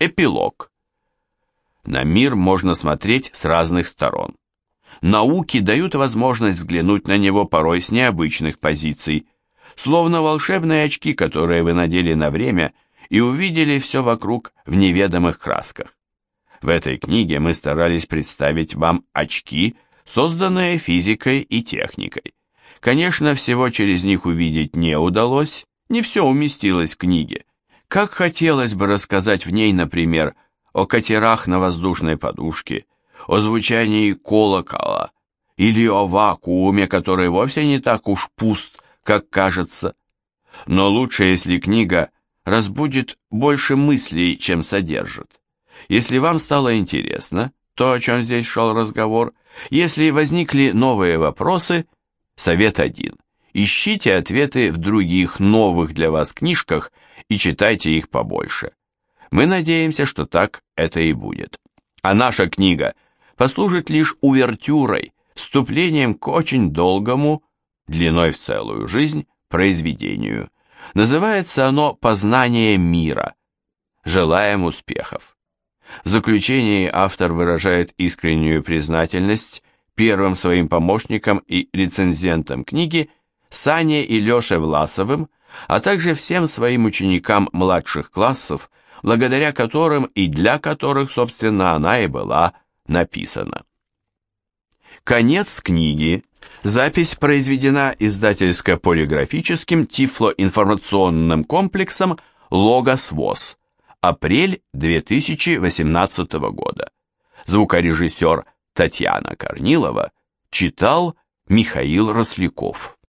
Эпилог. На мир можно смотреть с разных сторон. Науки дают возможность взглянуть на него порой с необычных позиций, словно волшебные очки, которые вы надели на время и увидели все вокруг в неведомых красках. В этой книге мы старались представить вам очки, созданные физикой и техникой. Конечно, всего через них увидеть не удалось, не все уместилось в книге. Как хотелось бы рассказать в ней, например, о катерах на воздушной подушке, о звучании колокола или о вакууме, который вовсе не так уж пуст, как кажется. Но лучше, если книга разбудит больше мыслей, чем содержит. Если вам стало интересно то, о чем здесь шел разговор, если возникли новые вопросы, совет один. Ищите ответы в других новых для вас книжках и читайте их побольше. Мы надеемся, что так это и будет. А наша книга послужит лишь увертюрой, вступлением к очень долгому, длиной в целую жизнь, произведению. Называется оно «Познание мира». Желаем успехов. В заключении автор выражает искреннюю признательность первым своим помощникам и рецензентам книги Сане и Леше Власовым, а также всем своим ученикам младших классов, благодаря которым и для которых, собственно, она и была написана. Конец книги. Запись произведена издательско-полиграфическим тифлоинформационным комплексом «Логос ВОЗ». Апрель 2018 года. Звукорежиссер Татьяна Корнилова читал Михаил Росляков.